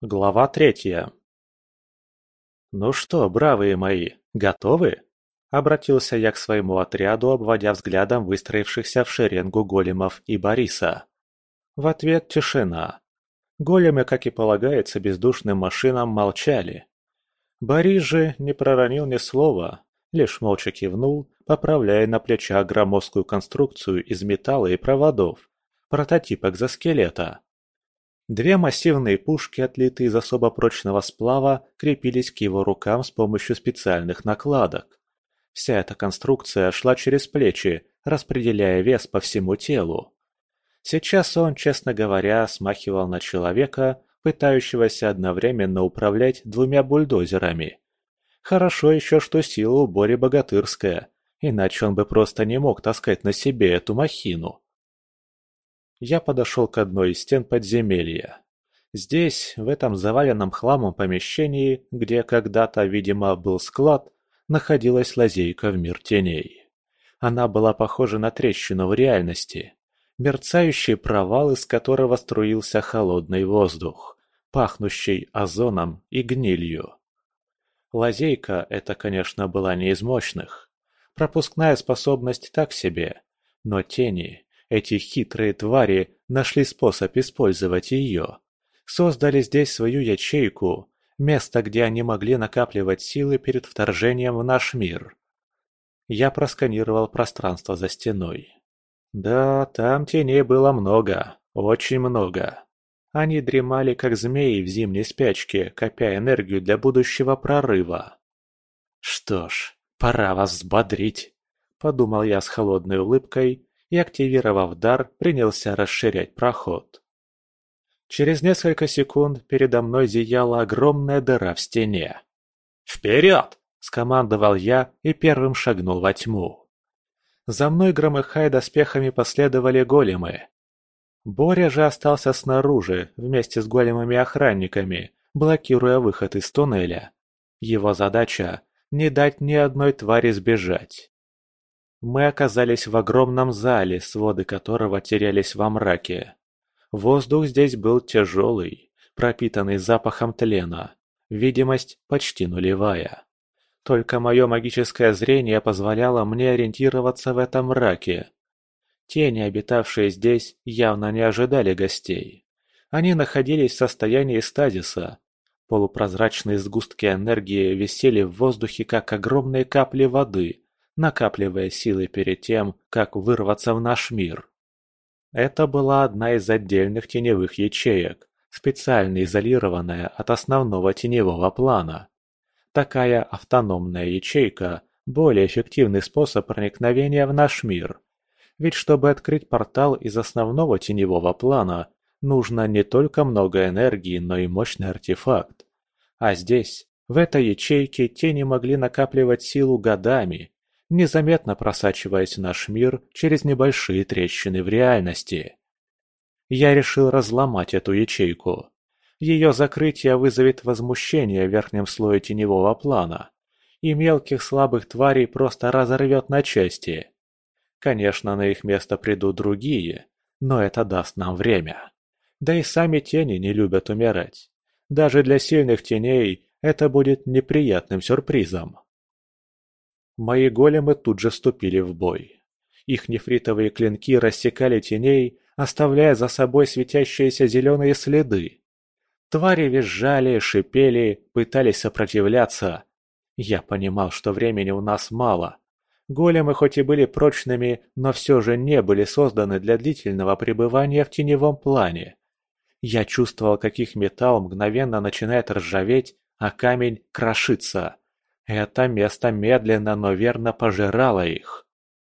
Глава третья. «Ну что, бравые мои, готовы?» Обратился я к своему отряду, обводя взглядом выстроившихся в шеренгу големов и Бориса. В ответ тишина. Големы, как и полагается бездушным машинам, молчали. Борис же не проронил ни слова, лишь молча кивнул, поправляя на плечах громоздкую конструкцию из металла и проводов, прототип экзоскелета. Две массивные пушки, отлитые из особо прочного сплава, крепились к его рукам с помощью специальных накладок. Вся эта конструкция шла через плечи, распределяя вес по всему телу. Сейчас он, честно говоря, смахивал на человека, пытающегося одновременно управлять двумя бульдозерами. Хорошо еще, что сила у Бори богатырская, иначе он бы просто не мог таскать на себе эту махину. Я подошел к одной из стен подземелья. Здесь, в этом заваленном хламом помещении, где когда-то, видимо, был склад, находилась лазейка в мир теней. Она была похожа на трещину в реальности. Мерцающий провал, из которого струился холодный воздух, пахнущий озоном и гнилью. Лазейка эта, конечно, была не из мощных. Пропускная способность так себе, но тени, эти хитрые твари нашли способ использовать ее. Создали здесь свою ячейку, место, где они могли накапливать силы перед вторжением в наш мир. Я просканировал пространство за стеной. Да, там теней было много, очень много. Они дремали, как змеи в зимней спячке, копя энергию для будущего прорыва. «Что ж, пора вас взбодрить», — подумал я с холодной улыбкой и, активировав дар, принялся расширять проход. Через несколько секунд передо мной зияла огромная дыра в стене. «Вперед!» – скомандовал я и первым шагнул во тьму. За мной, громыхая доспехами, последовали големы. Боря же остался снаружи, вместе с големами-охранниками, блокируя выход из туннеля. Его задача – не дать ни одной твари сбежать. Мы оказались в огромном зале, своды которого терялись во мраке. Воздух здесь был тяжелый, пропитанный запахом тлена. Видимость почти нулевая. Только мое магическое зрение позволяло мне ориентироваться в этом мраке. Тени, обитавшие здесь, явно не ожидали гостей. Они находились в состоянии стазиса. Полупрозрачные сгустки энергии висели в воздухе, как огромные капли воды, накапливая силы перед тем, как вырваться в наш мир. Это была одна из отдельных теневых ячеек, специально изолированная от основного теневого плана. Такая автономная ячейка – более эффективный способ проникновения в наш мир. Ведь чтобы открыть портал из основного теневого плана, нужно не только много энергии, но и мощный артефакт. А здесь, в этой ячейке, тени могли накапливать силу годами, незаметно просачиваясь в наш мир через небольшие трещины в реальности. Я решил разломать эту ячейку. Ее закрытие вызовет возмущение в верхнем слое теневого плана, и мелких слабых тварей просто разорвет на части. Конечно, на их место придут другие, но это даст нам время. Да и сами тени не любят умирать. Даже для сильных теней это будет неприятным сюрпризом. Мои големы тут же вступили в бой. Их нефритовые клинки рассекали теней, оставляя за собой светящиеся зеленые следы. Твари визжали, шипели, пытались сопротивляться. Я понимал, что времени у нас мало. Големы хоть и были прочными, но все же не были созданы для длительного пребывания в теневом плане. Я чувствовал, как их металл мгновенно начинает ржаветь, а камень крошится. Это место медленно, но верно пожирало их.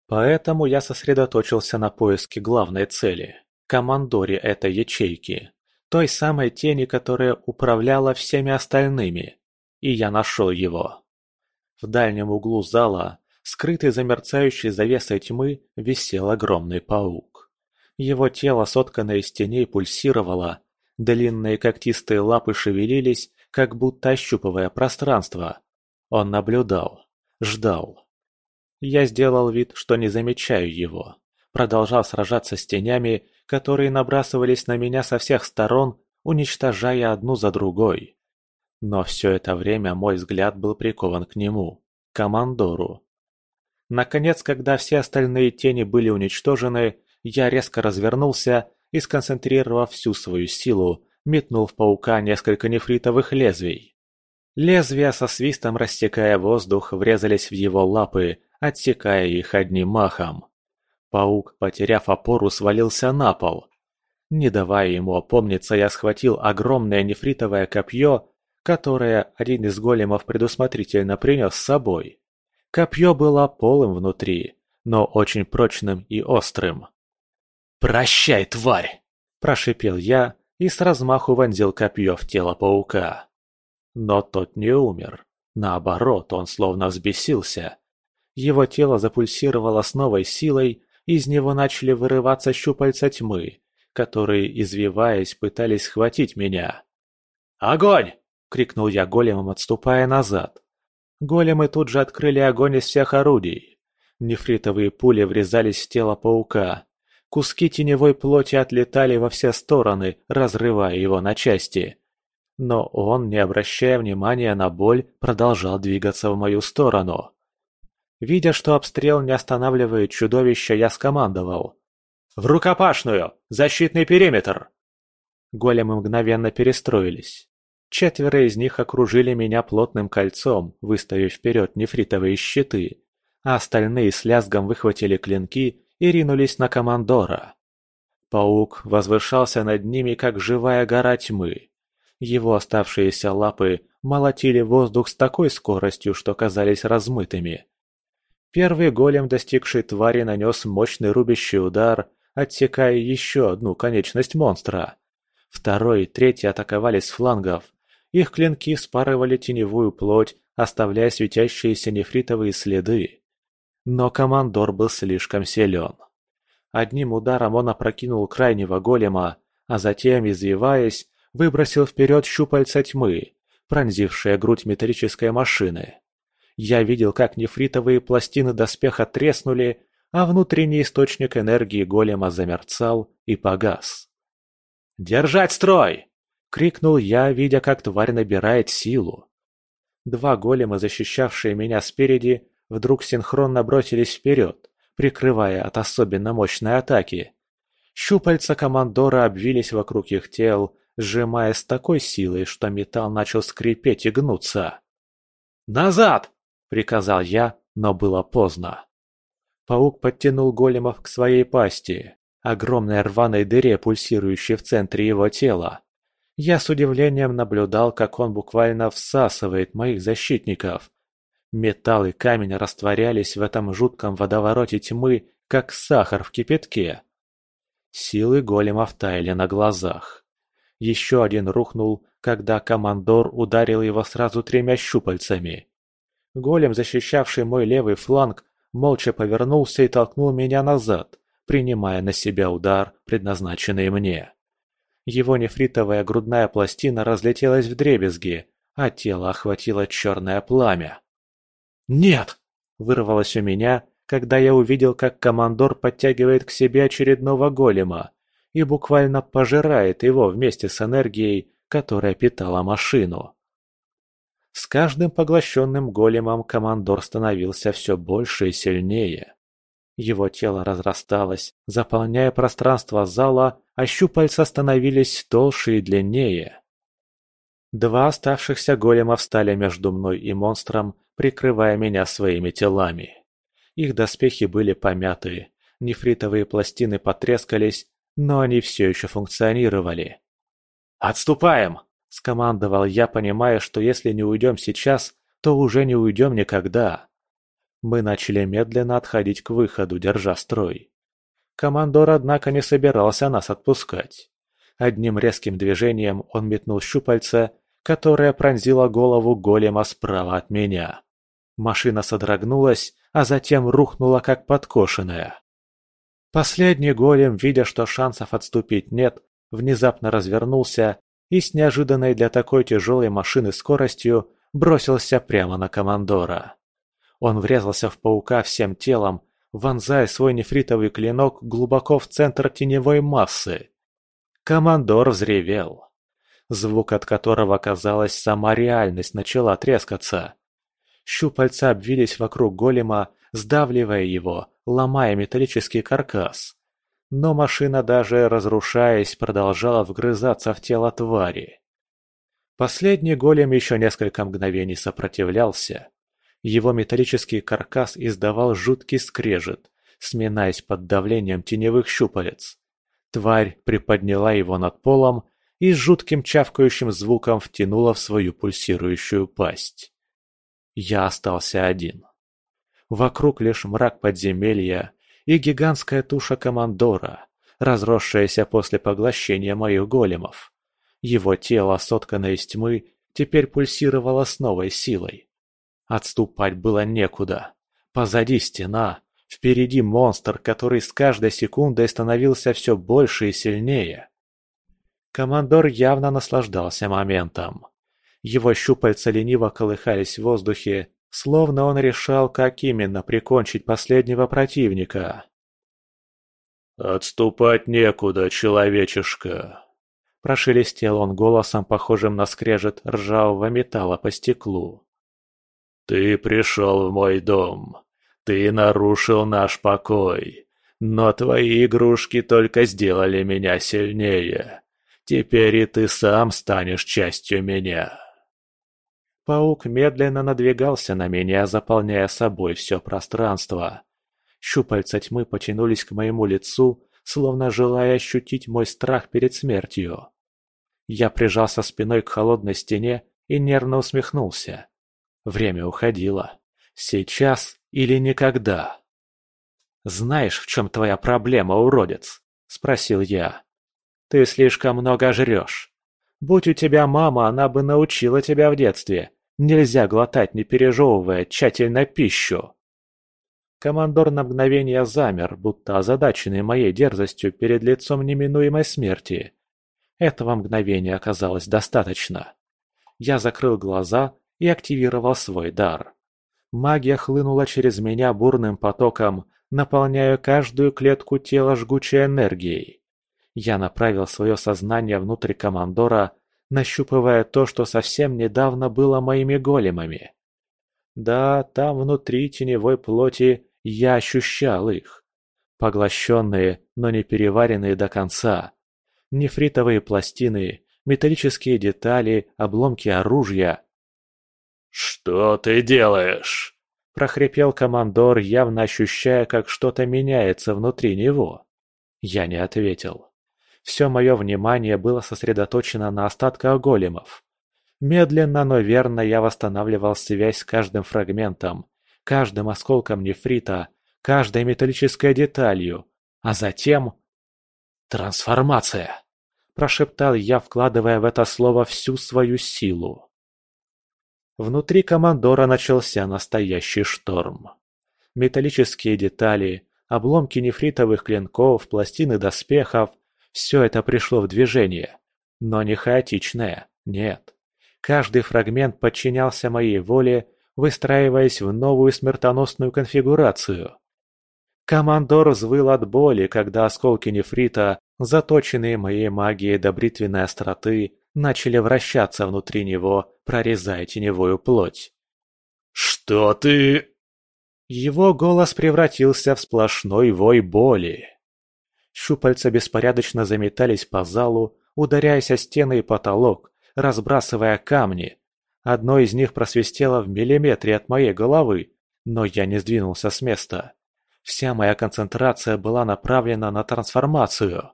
Поэтому я сосредоточился на поиске главной цели – командоре этой ячейки, той самой тени, которая управляла всеми остальными. И я нашел его. В дальнем углу зала, скрытый за мерцающей завесой тьмы, висел огромный паук. Его тело, сотканное из теней, пульсировало, длинные когтистые лапы шевелились, как будто ощупывая пространство, он наблюдал, ждал. Я сделал вид, что не замечаю его. Продолжал сражаться с тенями, которые набрасывались на меня со всех сторон, уничтожая одну за другой. Но все это время мой взгляд был прикован к нему, командору. Наконец, когда все остальные тени были уничтожены, я резко развернулся и, сконцентрировав всю свою силу, метнул в паука несколько нефритовых лезвий. Лезвия со свистом рассекая воздух врезались в его лапы, отсекая их одним махом. Паук, потеряв опору, свалился на пол. Не давая ему опомниться, я схватил огромное нефритовое копье, которое один из големов предусмотрительно принес с собой. Копье было полым внутри, но очень прочным и острым. «Прощай, тварь!» – прошипел я и с размаху вонзил копье в тело паука. Но тот не умер. Наоборот, он словно взбесился. Его тело запульсировало с новой силой, из него начали вырываться щупальца тьмы, которые, извиваясь, пытались схватить меня. «Огонь!» — крикнул я големом, отступая назад. Големы тут же открыли огонь из всех орудий. Нефритовые пули врезались в тело паука. Куски теневой плоти отлетали во все стороны, разрывая его на части. Но он, не обращая внимания на боль, продолжал двигаться в мою сторону. Видя, что обстрел не останавливает чудовище, я скомандовал. «В рукопашную! Защитный периметр!» Големы мгновенно перестроились. Четверо из них окружили меня плотным кольцом, выставив вперед нефритовые щиты, а остальные с лязгом выхватили клинки и ринулись на командора. Паук возвышался над ними, как живая гора тьмы. Его оставшиеся лапы молотили воздух с такой скоростью, что казались размытыми. Первый голем, достигший твари, нанес мощный рубящий удар, отсекая еще одну конечность монстра. Второй и третий атаковали с флангов. Их клинки спарывали теневую плоть, оставляя светящиеся нефритовые следы. Но командор был слишком силен. Одним ударом он опрокинул крайнего голема, а затем, извиваясь, выбросил вперед щупальца тьмы, пронзившие грудь металлической машины. Я видел, как нефритовые пластины доспеха треснули, а внутренний источник энергии голема замерцал и погас. «Держать строй!» — крикнул я, видя, как тварь набирает силу. Два голема, защищавшие меня спереди, вдруг синхронно бросились вперед, прикрывая от особенно мощной атаки. Щупальца командора обвились вокруг их тел, сжимая с такой силой, что металл начал скрипеть и гнуться. «Назад!» — приказал я, но было поздно. Паук подтянул големов к своей пасти, огромной рваной дыре, пульсирующей в центре его тела. Я с удивлением наблюдал, как он буквально всасывает моих защитников. Металл и камень растворялись в этом жутком водовороте тьмы, как сахар в кипятке. Силы големов таяли на глазах. Еще один рухнул, когда командор ударил его сразу тремя щупальцами. Голем, защищавший мой левый фланг, молча повернулся и толкнул меня назад, принимая на себя удар, предназначенный мне. Его нефритовая грудная пластина разлетелась в дребезги, а тело охватило черное пламя. «Нет!» – вырвалось у меня, когда я увидел, как командор подтягивает к себе очередного голема и буквально пожирает его вместе с энергией, которая питала машину. С каждым поглощенным големом командор становился все больше и сильнее. Его тело разрасталось, заполняя пространство зала, а щупальца становились толще и длиннее. Два оставшихся голема встали между мной и монстром, прикрывая меня своими телами. Их доспехи были помяты, нефритовые пластины потрескались, но они все еще функционировали. «Отступаем!» – скомандовал я, понимая, что если не уйдем сейчас, то уже не уйдем никогда. Мы начали медленно отходить к выходу, держа строй. Командор, однако, не собирался нас отпускать. Одним резким движением он метнул щупальце, которое пронзило голову голема справа от меня. Машина содрогнулась, а затем рухнула как подкошенная. Последний голем, видя, что шансов отступить нет, внезапно развернулся и с неожиданной для такой тяжелой машины скоростью бросился прямо на командора. Он врезался в паука всем телом, вонзая свой нефритовый клинок глубоко в центр теневой массы. Командор взревел. звук от которого, казалось, сама реальность начала трескаться. Щупальца обвились вокруг голема, сдавливая его, ломая металлический каркас. Но машина, даже разрушаясь, продолжала вгрызаться в тело твари. Последний голем еще несколько мгновений сопротивлялся. Его металлический каркас издавал жуткий скрежет, сминаясь под давлением теневых щупалец. Тварь приподняла его над полом и с жутким чавкающим звуком втянула в свою пульсирующую пасть. Я остался один. Вокруг лишь мрак подземелья и гигантская туша командора, разросшаяся после поглощения моих големов. Его тело, сотканное из тьмы, теперь пульсировало с новой силой. Отступать было некуда. Позади стена, впереди монстр, который с каждой секундой становился все больше и сильнее. Командор явно наслаждался моментом. Его щупальца лениво колыхались в воздухе, словно он решал, как именно прикончить последнего противника. «Отступать некуда, человечишка!» Прошелестел он голосом, похожим на скрежет ржавого металла по стеклу. «Ты пришел в мой дом. Ты нарушил наш покой. Но твои игрушки только сделали меня сильнее. Теперь и ты сам станешь частью меня». Паук медленно надвигался на меня, заполняя собой все пространство. Щупальца тьмы потянулись к моему лицу, словно желая ощутить мой страх перед смертью. Я прижался спиной к холодной стене и нервно усмехнулся. Время уходило. Сейчас или никогда. «Знаешь, в чем твоя проблема, уродец?» – спросил я. «Ты слишком много жрешь. Будь у тебя мама, она бы научила тебя в детстве, Нельзя глотать, не пережевывая тщательно пищу. Командор на мгновение замер, будто озадаченный моей дерзостью перед лицом неминуемой смерти. Этого мгновения оказалось достаточно. Я закрыл глаза и активировал свой дар. Магия хлынула через меня бурным потоком, наполняя каждую клетку тела жгучей энергией. Я направил свое сознание внутрь командора нащупывая то, что совсем недавно было моими големами. Да, там внутри теневой плоти я ощущал их. Поглощенные, но не переваренные до конца. Нефритовые пластины, металлические детали, обломки оружия. «Что ты делаешь?» – прохрипел командор, явно ощущая, как что-то меняется внутри него. Я не ответил. Все мое внимание было сосредоточено на остатках големов. Медленно, но верно я восстанавливал связь с каждым фрагментом, каждым осколком нефрита, каждой металлической деталью, а затем... «Трансформация!» – прошептал я, вкладывая в это слово всю свою силу. Внутри командора начался настоящий шторм. Металлические детали, обломки нефритовых клинков, пластины доспехов – все это пришло в движение, но не хаотичное, нет. Каждый фрагмент подчинялся моей воле, выстраиваясь в новую смертоносную конфигурацию. Командор взвыл от боли, когда осколки нефрита, заточенные моей магией до бритвенной остроты, начали вращаться внутри него, прорезая теневую плоть. «Что ты...» Его голос превратился в сплошной вой боли. Щупальца беспорядочно заметались по залу, ударяясь о стены и потолок, разбрасывая камни. Одно из них просвистело в миллиметре от моей головы, но я не сдвинулся с места. Вся моя концентрация была направлена на трансформацию.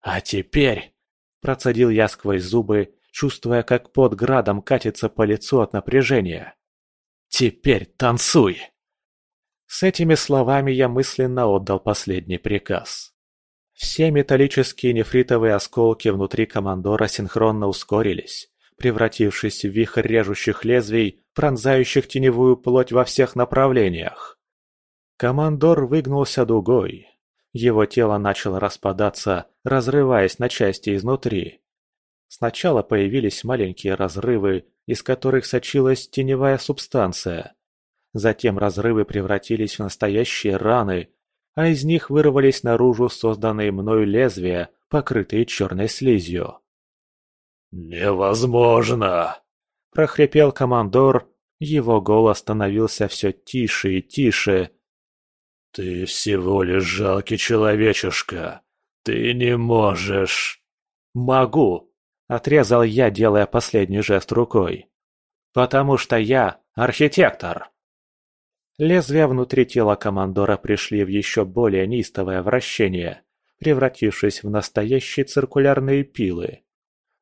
«А теперь...» – процедил я сквозь зубы, чувствуя, как под градом катится по лицу от напряжения. «Теперь танцуй!» С этими словами я мысленно отдал последний приказ. Все металлические нефритовые осколки внутри командора синхронно ускорились, превратившись в вихрь режущих лезвий, пронзающих теневую плоть во всех направлениях. Командор выгнулся дугой. Его тело начало распадаться, разрываясь на части изнутри. Сначала появились маленькие разрывы, из которых сочилась теневая субстанция. Затем разрывы превратились в настоящие раны, а из них вырвались наружу созданные мною лезвия, покрытые черной слизью. «Невозможно!» – прохрипел командор, его голос становился все тише и тише. «Ты всего лишь жалкий человечишка. Ты не можешь...» «Могу!» – отрезал я, делая последний жест рукой. «Потому что я архитектор!» Лезвия внутри тела командора пришли в еще более неистовое вращение, превратившись в настоящие циркулярные пилы.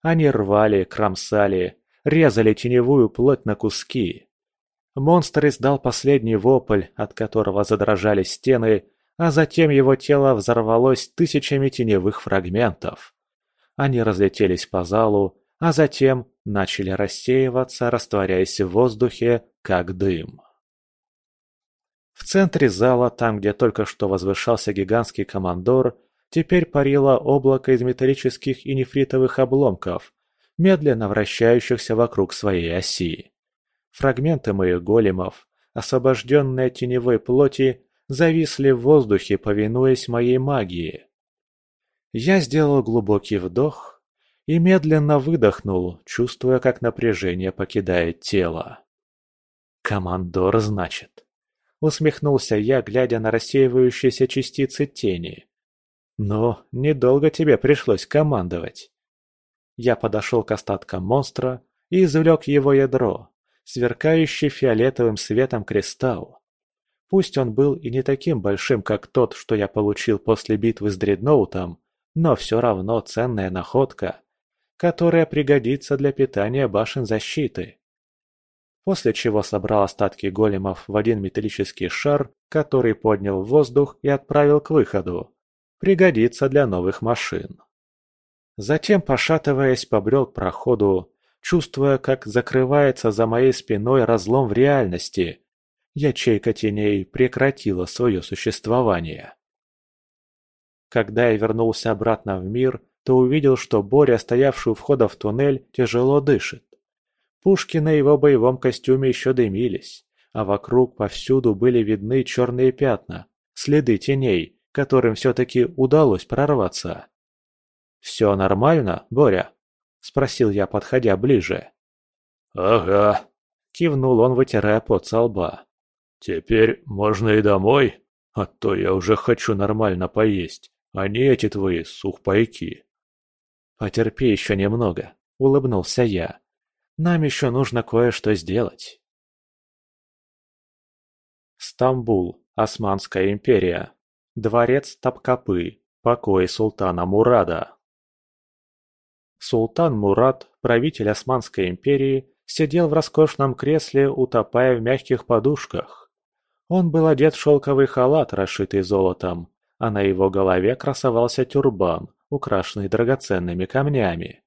Они рвали, кромсали, резали теневую плоть на куски. Монстр издал последний вопль, от которого задрожали стены, а затем его тело взорвалось тысячами теневых фрагментов. Они разлетелись по залу, а затем начали рассеиваться, растворяясь в воздухе, как дым. В центре зала, там, где только что возвышался гигантский командор, теперь парило облако из металлических и нефритовых обломков, медленно вращающихся вокруг своей оси. Фрагменты моих големов, освобожденные теневой плоти, зависли в воздухе, повинуясь моей магии. Я сделал глубокий вдох и медленно выдохнул, чувствуя, как напряжение покидает тело. «Командор, значит?» Усмехнулся я, глядя на рассеивающиеся частицы тени. «Но недолго тебе пришлось командовать». Я подошел к остаткам монстра и извлек его ядро, сверкающий фиолетовым светом кристалл. Пусть он был и не таким большим, как тот, что я получил после битвы с дредноутом, но все равно ценная находка, которая пригодится для питания башен защиты. После чего собрал остатки големов в один металлический шар, который поднял в воздух и отправил к выходу. Пригодится для новых машин. Затем, пошатываясь, побрел к проходу, чувствуя, как закрывается за моей спиной разлом в реальности. Ячейка теней прекратила свое существование. Когда я вернулся обратно в мир, то увидел, что Боря, стоявший у входа в туннель, тяжело дышит. Пушки на его боевом костюме еще дымились, а вокруг повсюду были видны черные пятна, следы теней, которым все-таки удалось прорваться. «Все нормально, Боря?» – спросил я, подходя ближе. «Ага», – кивнул он, вытирая пот со лба. «Теперь можно и домой, а то я уже хочу нормально поесть, а не эти твои сухпайки». «Потерпи еще немного», – улыбнулся я. «Нам еще нужно кое-что сделать». Стамбул, Османская империя. Дворец Тапкапы, покой султана Мурада. Султан Мурат, правитель Османской империи, сидел в роскошном кресле, утопая в мягких подушках. Он был одет в шелковый халат, расшитый золотом, а на его голове красовался тюрбан, украшенный драгоценными камнями.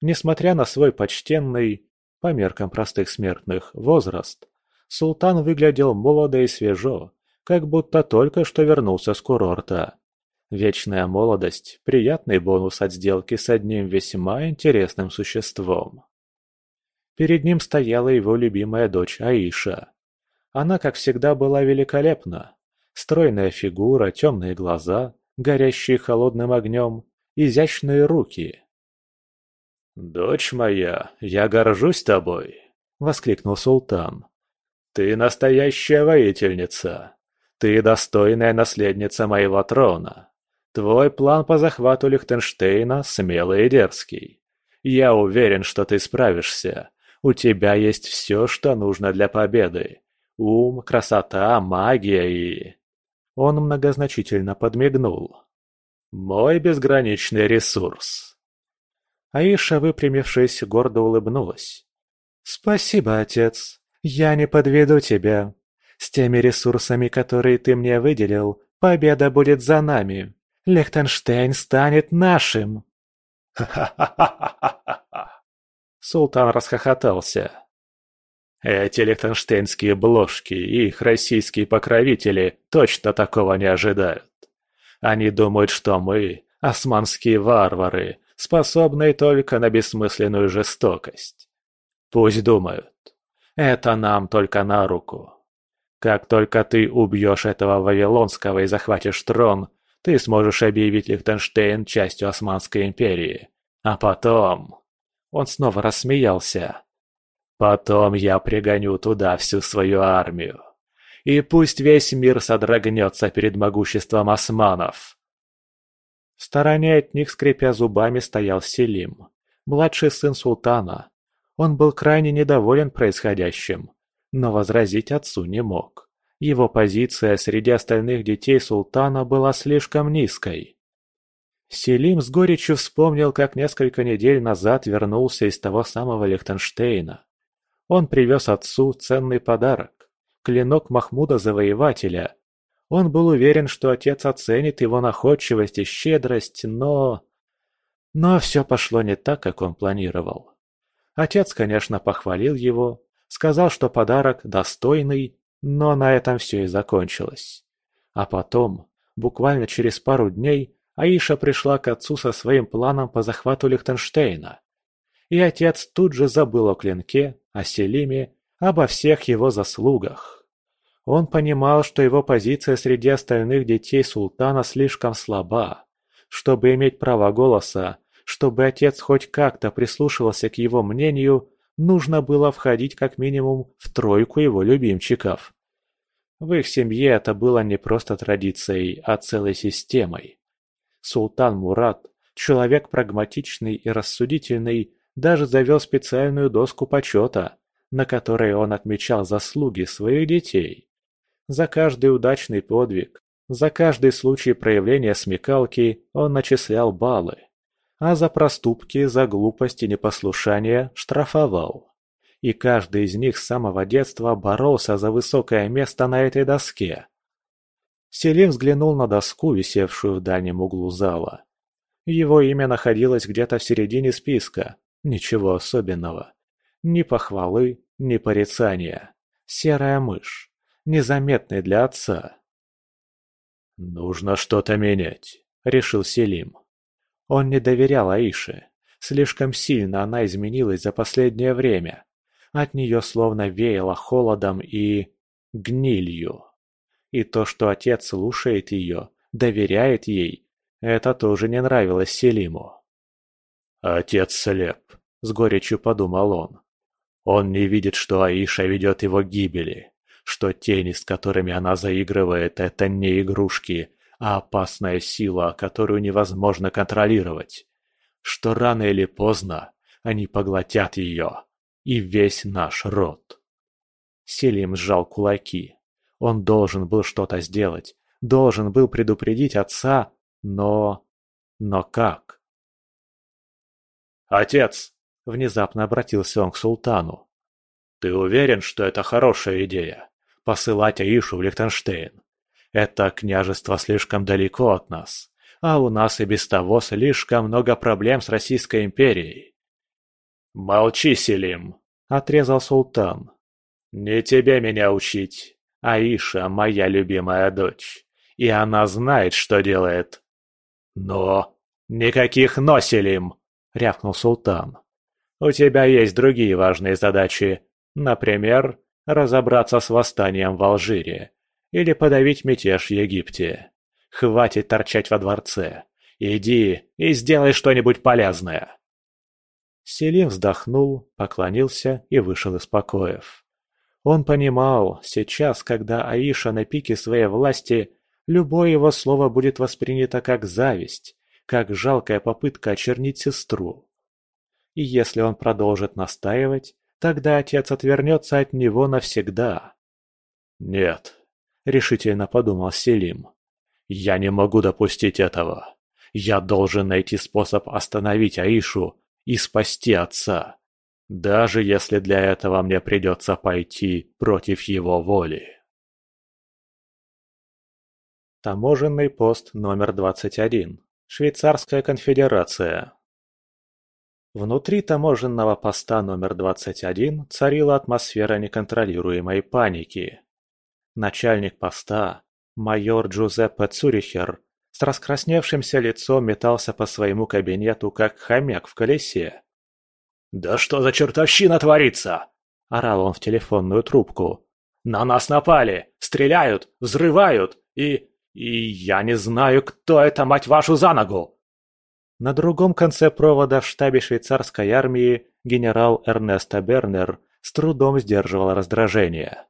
Несмотря на свой почтенный, по меркам простых смертных, возраст, султан выглядел молодо и свежо, как будто только что вернулся с курорта. Вечная молодость – приятный бонус от сделки с одним весьма интересным существом. Перед ним стояла его любимая дочь Аиша. Она, как всегда, была великолепна. Стройная фигура, темные глаза, горящие холодным огнем, изящные руки. «Дочь моя, я горжусь тобой!» – воскликнул султан. «Ты настоящая воительница! Ты достойная наследница моего трона!» Твой план по захвату Лихтенштейна смелый и дерзкий. Я уверен, что ты справишься. У тебя есть все, что нужно для победы. Ум, красота, магия и...» Он многозначительно подмигнул. «Мой безграничный ресурс». Аиша, выпрямившись, гордо улыбнулась. «Спасибо, отец. Я не подведу тебя. С теми ресурсами, которые ты мне выделил, победа будет за нами. Лехтенштейн станет нашим!» «Ха-ха-ха-ха-ха-ха!» Султан расхохотался. «Эти лихтенштейнские бложки и их российские покровители точно такого не ожидают. Они думают, что мы, османские варвары, способные только на бессмысленную жестокость. Пусть думают. Это нам только на руку. Как только ты убьешь этого Вавилонского и захватишь трон, ты сможешь объявить Лихтенштейн частью Османской империи. А потом... Он снова рассмеялся. «Потом я пригоню туда всю свою армию. И пусть весь мир содрогнется перед могуществом османов». В стороне от них, скрипя зубами, стоял Селим, младший сын султана. Он был крайне недоволен происходящим, но возразить отцу не мог. Его позиция среди остальных детей султана была слишком низкой. Селим с горечью вспомнил, как несколько недель назад вернулся из того самого Лихтенштейна. Он привез отцу ценный подарок – клинок Махмуда Завоевателя. Он был уверен, что отец оценит его находчивость и щедрость, но... Но все пошло не так, как он планировал. Отец, конечно, похвалил его, сказал, что подарок достойный, но на этом все и закончилось. А потом, буквально через пару дней, Аиша пришла к отцу со своим планом по захвату Лихтенштейна. И отец тут же забыл о клинке, о Селиме, обо всех его заслугах. Он понимал, что его позиция среди остальных детей султана слишком слаба. Чтобы иметь право голоса, чтобы отец хоть как-то прислушивался к его мнению, нужно было входить как минимум в тройку его любимчиков. В их семье это было не просто традицией, а целой системой. Султан Мурат, человек прагматичный и рассудительный, даже завел специальную доску почета, на которой он отмечал заслуги своих детей. За каждый удачный подвиг, за каждый случай проявления смекалки он начислял баллы, а за проступки, за глупость и непослушание штрафовал. И каждый из них с самого детства боролся за высокое место на этой доске. Селим взглянул на доску, висевшую в дальнем углу зала. Его имя находилось где-то в середине списка. Ничего особенного. Ни похвалы, ни порицания. Серая мышь. Незаметный для отца. «Нужно что-то менять», — решил Селим. Он не доверял Аише. Слишком сильно она изменилась за последнее время. От нее словно веяло холодом и... гнилью. И то, что отец слушает ее, доверяет ей, это тоже не нравилось Селиму. «Отец слеп», — с горечью подумал он. «Он не видит, что Аиша ведет его к гибели, что тени, с которыми она заигрывает, это не игрушки, а опасная сила, которую невозможно контролировать, что рано или поздно они поглотят ее и весь наш род». Селим сжал кулаки. Он должен был что-то сделать, должен был предупредить отца, но... Но как? «Отец!» – внезапно обратился он к султану. «Ты уверен, что это хорошая идея? Посылать Аишу в Лихтенштейн? Это княжество слишком далеко от нас, а у нас и без того слишком много проблем с Российской империей». «Молчи, Селим!» – отрезал султан. «Не тебе меня учить. Аиша – моя любимая дочь, и она знает, что делает. Но... Никаких носелим! рявкнул султан. У тебя есть другие важные задачи. Например, разобраться с восстанием в Алжире или подавить мятеж в Египте. Хватит торчать во дворце. Иди и сделай что-нибудь полезное. Селим вздохнул, поклонился и вышел из покоев. Он понимал, сейчас, когда Аиша на пике своей власти, любое его слово будет воспринято как зависть, как жалкая попытка очернить сестру. И если он продолжит настаивать, тогда отец отвернется от него навсегда. «Нет», — решительно подумал Селим, — «я не могу допустить этого. Я должен найти способ остановить Аишу и спасти отца» даже если для этого мне придется пойти против его воли. Таможенный пост номер 21. Швейцарская конфедерация. Внутри таможенного поста номер 21 царила атмосфера неконтролируемой паники. Начальник поста, майор Джузеппе Цюрихер, с раскрасневшимся лицом метался по своему кабинету, как хомяк в колесе. «Да что за чертовщина творится?» – орал он в телефонную трубку. «На нас напали! Стреляют! Взрывают! И... и я не знаю, кто это, мать вашу, за ногу!» На другом конце провода в штабе швейцарской армии генерал Эрнесто Бернер с трудом сдерживал раздражение.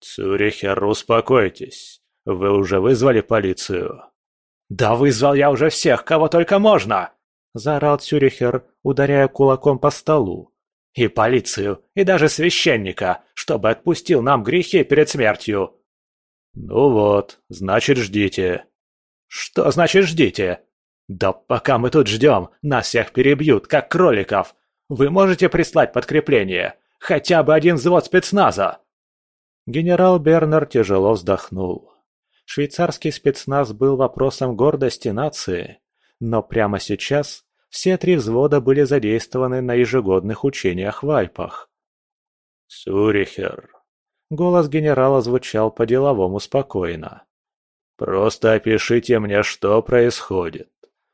«Цюрихер, успокойтесь. Вы уже вызвали полицию?» «Да вызвал я уже всех, кого только можно!» – заорал Цюрихер, ударяя кулаком по столу. «И полицию, и даже священника, чтобы отпустил нам грехи перед смертью!» «Ну вот, значит, ждите». «Что значит ждите?» «Да пока мы тут ждем, нас всех перебьют, как кроликов. Вы можете прислать подкрепление? Хотя бы один взвод спецназа?» Генерал Бернер тяжело вздохнул. Швейцарский спецназ был вопросом гордости нации, но прямо сейчас все три взвода были задействованы на ежегодных учениях в Альпах. «Сурихер», Голос генерала звучал по-деловому спокойно. «Просто опишите мне, что происходит.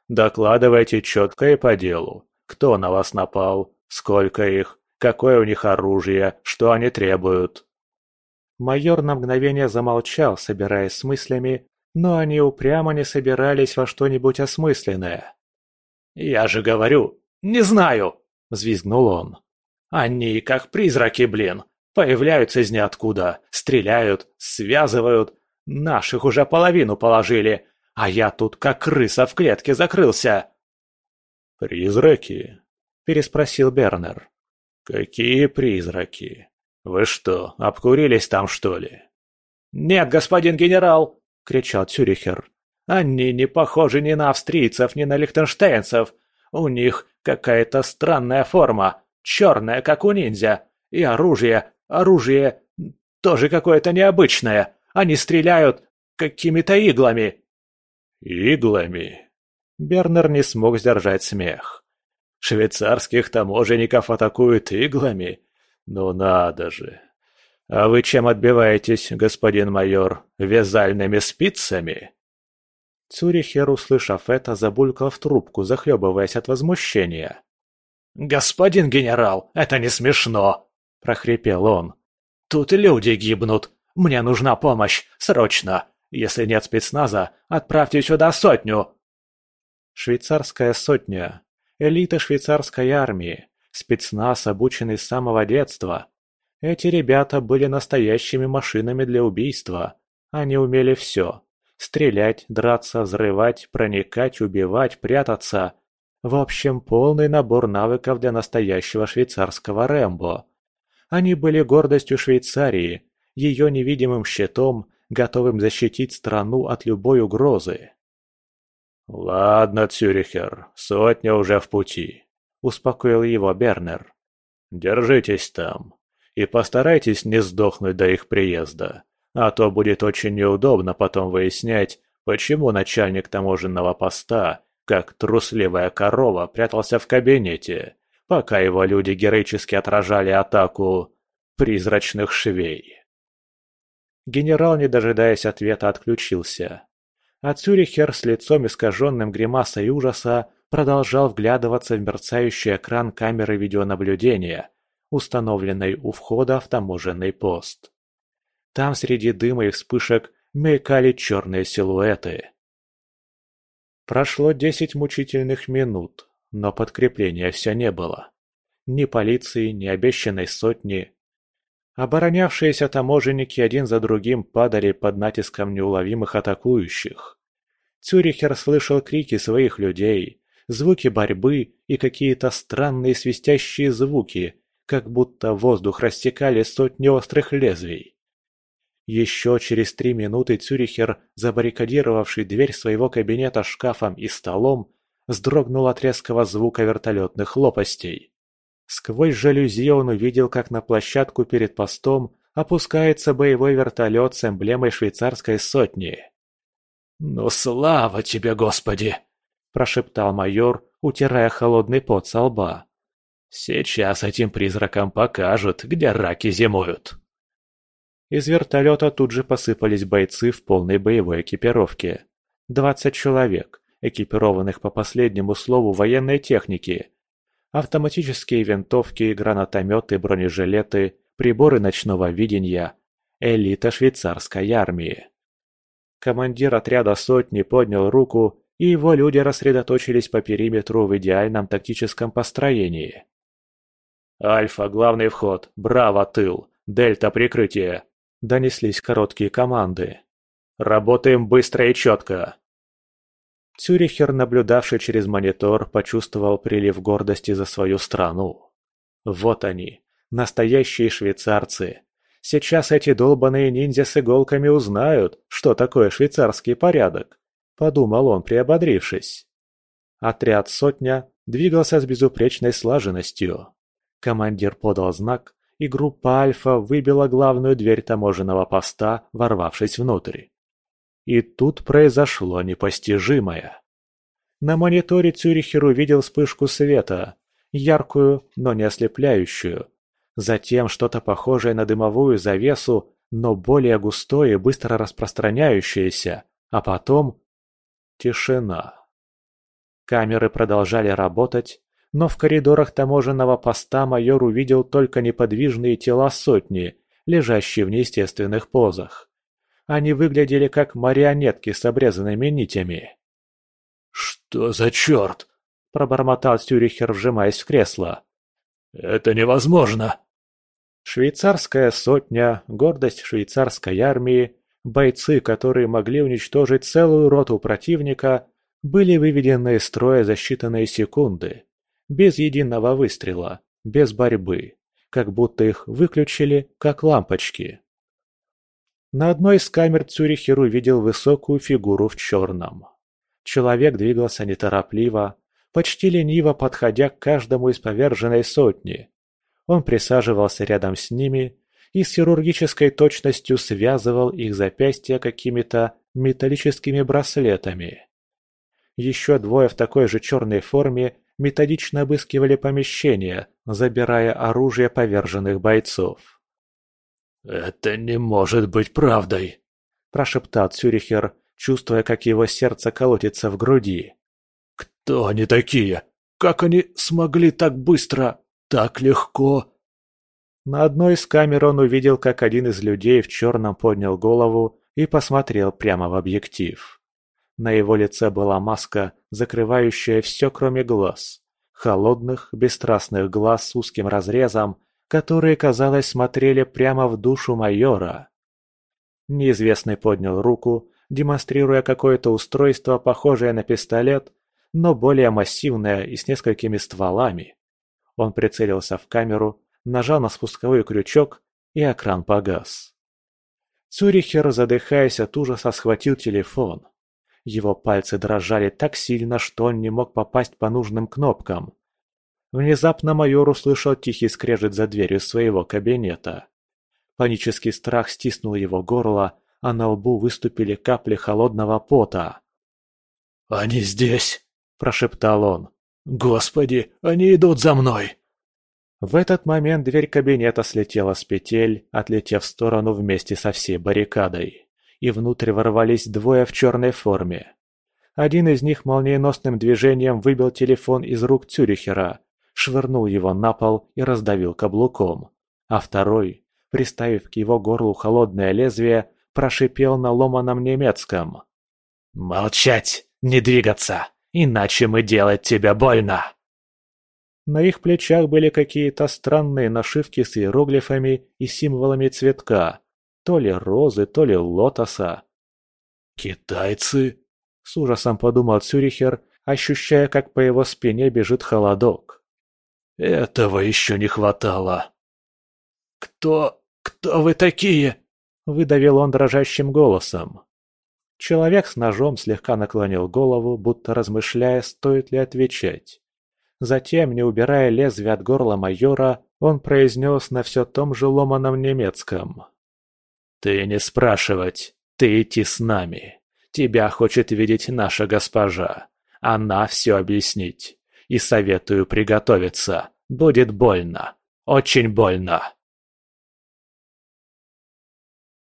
Докладывайте четко и по делу. Кто на вас напал, сколько их, какое у них оружие, что они требуют». Майор на мгновение замолчал, собираясь с мыслями, но они упрямо не собирались во что-нибудь осмысленное. «Я же говорю, не знаю!» – взвизгнул он. «Они как призраки, блин, Появляются из ниоткуда, стреляют, связывают. Наших уже половину положили, а я тут как крыса в клетке закрылся. «Призраки?» – переспросил Бернер. «Какие призраки? Вы что, обкурились там, что ли?» «Нет, господин генерал!» – кричал Цюрихер. «Они не похожи ни на австрийцев, ни на лихтенштейнцев. У них какая-то странная форма, черная, как у ниндзя, и оружие Оружие тоже какое-то необычное. Они стреляют какими-то иглами». «Иглами?» Бернер не смог сдержать смех. «Швейцарских таможенников атакуют иглами? Ну надо же! А вы чем отбиваетесь, господин майор? Вязальными спицами?» Цюрихер, услышав это, забулькал в трубку, захлебываясь от возмущения. «Господин генерал, это не смешно!» – прохрипел он. «Тут люди гибнут. Мне нужна помощь. Срочно. Если нет спецназа, отправьте сюда сотню». Швейцарская сотня. Элита швейцарской армии. Спецназ, обученный с самого детства. Эти ребята были настоящими машинами для убийства. Они умели все. Стрелять, драться, взрывать, проникать, убивать, прятаться. В общем, полный набор навыков для настоящего швейцарского Рэмбо. Они были гордостью Швейцарии, ее невидимым щитом, готовым защитить страну от любой угрозы. «Ладно, Цюрихер, сотня уже в пути», — успокоил его Бернер. «Держитесь там и постарайтесь не сдохнуть до их приезда, а то будет очень неудобно потом выяснять, почему начальник таможенного поста, как трусливая корова, прятался в кабинете, пока его люди героически отражали атаку призрачных швей. Генерал, не дожидаясь ответа, отключился. А Цюрихер с лицом искаженным гримасой ужаса продолжал вглядываться в мерцающий экран камеры видеонаблюдения, установленной у входа в таможенный пост. Там среди дыма и вспышек мелькали черные силуэты. Прошло десять мучительных минут, но подкрепления все не было. Ни полиции, ни обещанной сотни. Оборонявшиеся таможенники один за другим падали под натиском неуловимых атакующих. Цюрихер слышал крики своих людей, звуки борьбы и какие-то странные свистящие звуки, как будто воздух растекали сотни острых лезвий. Еще через три минуты Цюрихер, забаррикадировавший дверь своего кабинета шкафом и столом, вздрогнул от резкого звука вертолетных лопастей. Сквозь жалюзи он увидел, как на площадку перед постом опускается боевой вертолет с эмблемой швейцарской сотни. «Ну слава тебе, Господи!» – прошептал майор, утирая холодный пот со лба. «Сейчас этим призракам покажут, где раки зимуют». Из вертолета тут же посыпались бойцы в полной боевой экипировке. Двадцать человек, экипированных по последнему слову военной техники. Автоматические винтовки, гранатометы, бронежилеты, приборы ночного видения. Элита швейцарской армии. Командир отряда сотни поднял руку и его люди рассредоточились по периметру в идеальном тактическом построении. «Альфа, главный вход, Браво, тыл, Дельта, прикрытие!» Донеслись короткие команды. «Работаем быстро и четко!» Цюрихер, наблюдавший через монитор, почувствовал прилив гордости за свою страну. Вот они, настоящие швейцарцы. Сейчас эти долбаные ниндзя с иголками узнают, что такое швейцарский порядок, подумал он, приободрившись. Отряд «Сотня» двигался с безупречной слаженностью. Командир подал знак, и группа «Альфа» выбила главную дверь таможенного поста, ворвавшись внутрь. И тут произошло непостижимое. На мониторе Цюрихер увидел вспышку света, яркую, но не ослепляющую. Затем что-то похожее на дымовую завесу, но более густое и быстро распространяющееся, а потом... Тишина. Камеры продолжали работать, но в коридорах таможенного поста майор увидел только неподвижные тела сотни, лежащие в неестественных позах. Они выглядели как марионетки с обрезанными нитями. «Что за черт?» – пробормотал Стюрихер, вжимаясь в кресло. «Это невозможно!» Швейцарская сотня, гордость швейцарской армии, бойцы, которые могли уничтожить целую роту противника, были выведены из строя за считанные секунды. Без единого выстрела, без борьбы, как будто их выключили, как лампочки. На одной из камер Цюрихер увидел высокую фигуру в черном. Человек двигался неторопливо, почти лениво подходя к каждому из поверженной сотни. Он присаживался рядом с ними и с хирургической точностью связывал их запястья какими-то металлическими браслетами. Еще двое в такой же черной форме методично обыскивали помещение, забирая оружие поверженных бойцов. «Это не может быть правдой!» – прошептал Цюрихер, чувствуя, как его сердце колотится в груди. «Кто они такие? Как они смогли так быстро, так легко?» На одной из камер он увидел, как один из людей в черном поднял голову и посмотрел прямо в объектив. На его лице была маска, закрывающая все кроме глаз. Холодных, бесстрастных глаз с узким разрезом, которые, казалось, смотрели прямо в душу майора. Неизвестный поднял руку, демонстрируя какое-то устройство, похожее на пистолет, но более массивное и с несколькими стволами. Он прицелился в камеру, нажал на спусковой крючок, и экран погас. Цюрихер, задыхаясь от ужаса, схватил телефон. Его пальцы дрожали так сильно, что он не мог попасть по нужным кнопкам. Внезапно майор услышал тихий скрежет за дверью своего кабинета. Панический страх стиснул его горло, а на лбу выступили капли холодного пота. «Они здесь!» – прошептал он. «Господи, они идут за мной!» В этот момент дверь кабинета слетела с петель, отлетев в сторону вместе со всей баррикадой и внутрь ворвались двое в черной форме. Один из них молниеносным движением выбил телефон из рук Цюрихера, швырнул его на пол и раздавил каблуком, а второй, приставив к его горлу холодное лезвие, прошипел на ломаном немецком. «Молчать! Не двигаться! Иначе мы делать тебе больно!» На их плечах были какие-то странные нашивки с иероглифами и символами цветка, то ли розы, то ли лотоса. «Китайцы?» – с ужасом подумал Цюрихер, ощущая, как по его спине бежит холодок. «Этого еще не хватало!» «Кто... кто вы такие?» – выдавил он дрожащим голосом. Человек с ножом слегка наклонил голову, будто размышляя, стоит ли отвечать. Затем, не убирая лезвие от горла майора, он произнес на все том же ломаном немецком. «Ты не спрашивать, ты идти с нами. Тебя хочет видеть наша госпожа. Она все объяснить. И советую приготовиться. Будет больно. Очень больно».